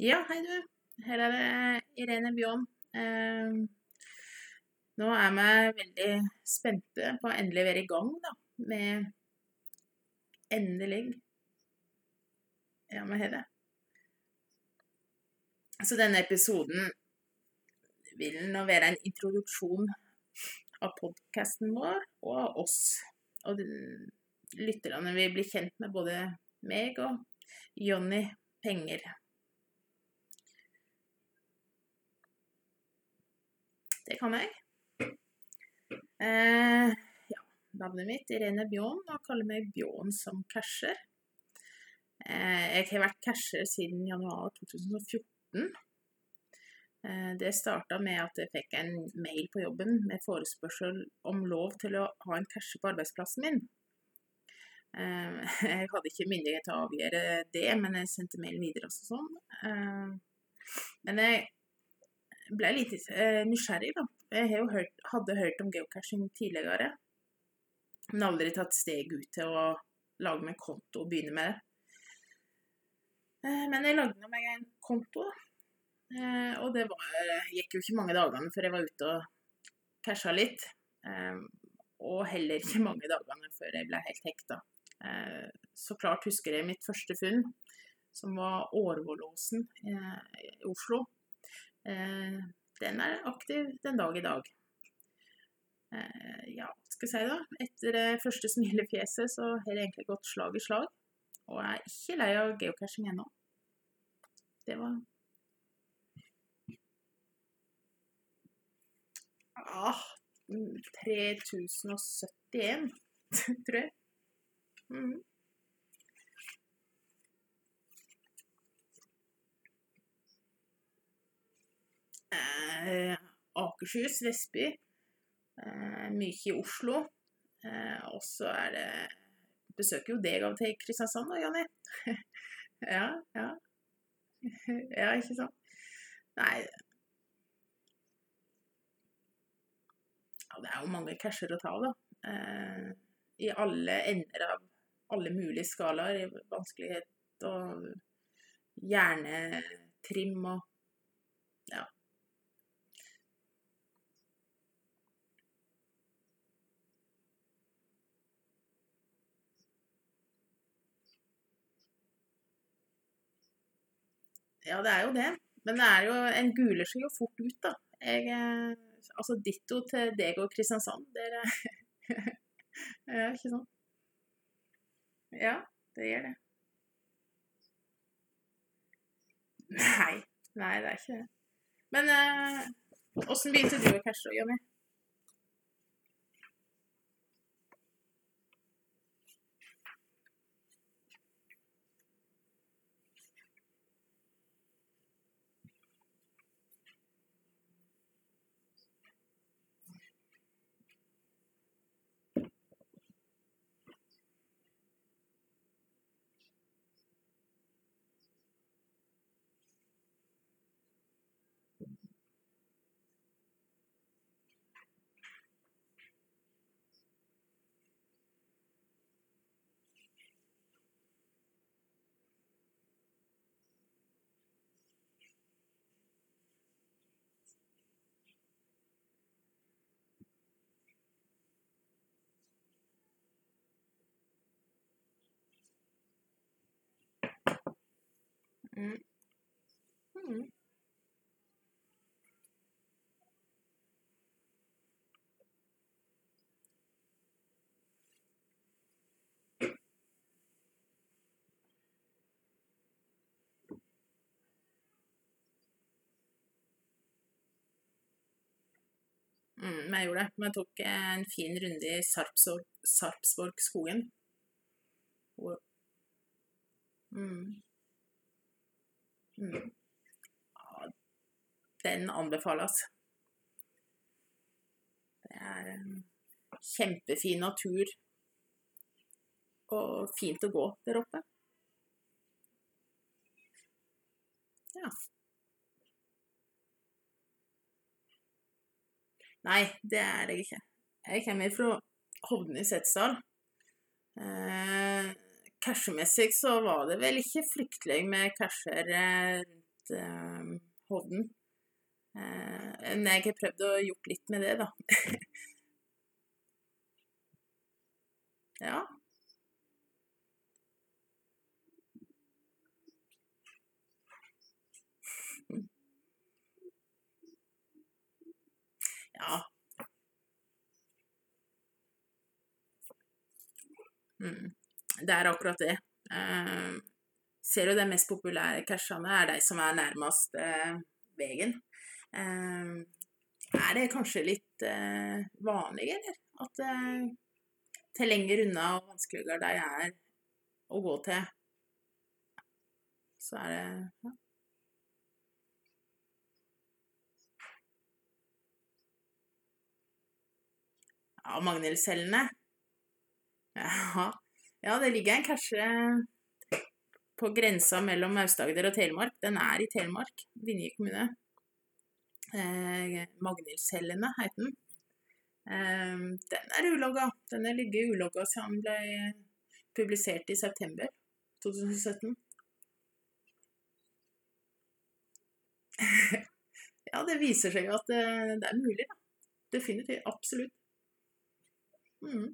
Ja, hei du. Her er det Irene Bjørn. Eh, nå er vi veldig spente på å endelig være i gang da, med Endelig. Ja, vi har det. Så denne episoden vil nå være en introduksjon av podkasten vår og av oss. Og lytterne vil bli kjent med både meg og Jonny Penger. Det kan jeg. Eh, ja, navnet mitt Irene Bjørn, og kaller meg Bjørn som casher. Eh, jeg har vært casher siden januar 2014. Eh, det starta med at jeg fikk en mail på jobben med forespørsel om lov til å ha en casher på arbeidsplassen min. Eh, jeg hadde ikke myndighet til å avgjøre det, men jeg sendte mail videre og sånn. Eh, men jeg ble litt eh, nysgjerrig, da. Jeg hørt, hadde hørt om geocaching tidligere, men aldri tatt steg ut til å lage meg konto og begynne med det. Eh, Men jeg lagde meg en konto, eh, og det var, gikk jo ikke mange dagene før jeg var ute og casha litt. eh, Og heller ikke mange dagene før jeg ble helt hekta. Eh, Så klart husker jeg mitt første funn, som var Årvålåsen eh, i Oslo. Eh, Den er aktiv den dag i dag. Eh, Ja, skal jeg si da? Etter det første smilefjeset så har det egentlig gått slag i slag. Og jeg er ikke lei av geocaching ennå. Det var ah, 3071, tror jeg. Mhm. Eh, Akershus, Vestby. Eh, mye i Oslo. Eh, og så er det Besøker jo deg av og til i Kristiansand da, Jonny. ja, ja. ja, ikke sant? Nei ja, Det er jo mange casher å ta av, da. Eh, I alle ender av alle mulige skalaer. i Vanskelighet og hjernetrim og Ja. Ja, det er jo det. Men det er jo, en guler seg jo fort ut, da. Jeg, eh, altså ditto til deg og Kristiansand. Dere Ja, ikke sant? Ja, det gjør det. Nei. Nei, det er ikke det. Men eh, åssen begynte du å cashe, Jonny? Mm. Mm. Mm, jeg gjorde det. Men jeg tok en fin runde i Sarpsborg, Sarpsborgskogen. Mm. Den anbefales. Det er en kjempefin natur. Og fint å gå der oppe. Ja. Nei, det er jeg ikke. Jeg kommer fra Hovden i Setesdal. Eh, Cashmessig så var det vel ikke fryktelig med casher rundt eh, Hovden. Eh, men jeg har prøvd å gjort litt med det, da. ja. Ja. Mm. Det er akkurat det. Uh, ser du de mest populære cashene er de som er nærmest uh, veien. Uh, er det kanskje litt uh, vanlig, eller? At uh, til lenger unna og vanskeligere de er å gå til, så er det ja. Ja, Magnhild-cellene. Ja. Ja, det ligger en kanskje på grensa mellom Aust-Agder og Telemark. Den er i Telemark, Vinje kommune. Eh, Magnhild-cellene heter den. Eh, den er ulogga. Den har ligget ulogga siden den ble publisert i september 2017. ja, det viser seg jo at det, det er mulig, da. Definitivt. Absolutt. Mm.